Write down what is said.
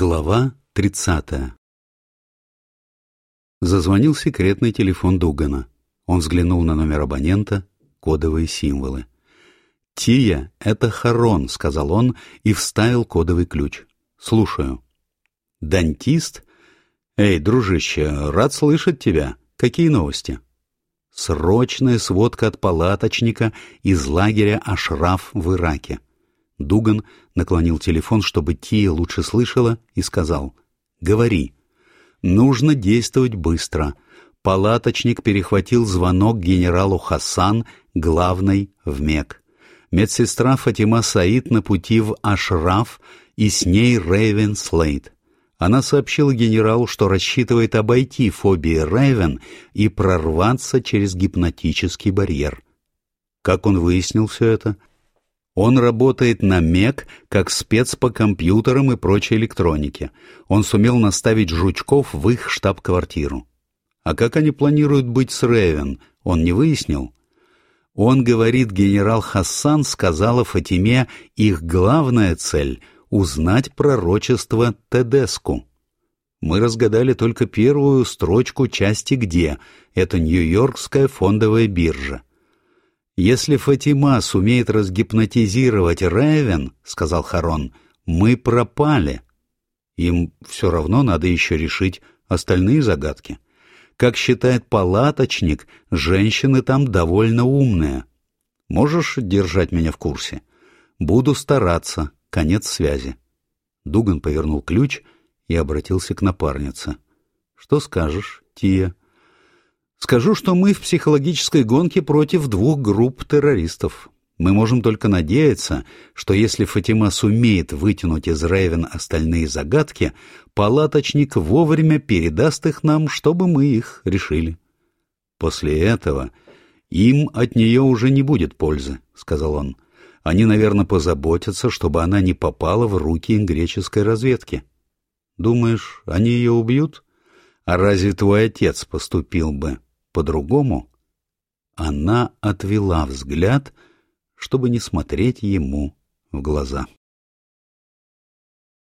Глава 30 Зазвонил секретный телефон Дугана. Он взглянул на номер абонента, кодовые символы. «Тия, это Харон», — сказал он и вставил кодовый ключ. «Слушаю». «Дантист? Эй, дружище, рад слышать тебя. Какие новости?» «Срочная сводка от палаточника из лагеря Ашраф в Ираке». Дуган наклонил телефон, чтобы Тия лучше слышала, и сказал «Говори». «Нужно действовать быстро». Палаточник перехватил звонок генералу Хасан, главной в МЕК. Медсестра Фатима Саид на пути в Ашраф и с ней Рейвен Слейд. Она сообщила генералу, что рассчитывает обойти фобии Рейвен и прорваться через гипнотический барьер. Как он выяснил все это? Он работает на МЕК как спец по компьютерам и прочей электронике. Он сумел наставить жучков в их штаб-квартиру. А как они планируют быть с Ревен, он не выяснил? Он говорит, генерал Хассан сказала Фатиме, их главная цель — узнать пророчество Тедеску. Мы разгадали только первую строчку части «Где» — это Нью-Йоркская фондовая биржа. «Если Фатима сумеет разгипнотизировать Ревен, — сказал Харон, — мы пропали. Им все равно надо еще решить остальные загадки. Как считает палаточник, женщины там довольно умные. Можешь держать меня в курсе? Буду стараться. Конец связи». Дуган повернул ключ и обратился к напарнице. «Что скажешь, Тия?» Скажу, что мы в психологической гонке против двух групп террористов. Мы можем только надеяться, что если Фатима сумеет вытянуть из Рейвен остальные загадки, палаточник вовремя передаст их нам, чтобы мы их решили. После этого им от нее уже не будет пользы, — сказал он. Они, наверное, позаботятся, чтобы она не попала в руки греческой разведки. Думаешь, они ее убьют? А разве твой отец поступил бы по-другому, она отвела взгляд, чтобы не смотреть ему в глаза.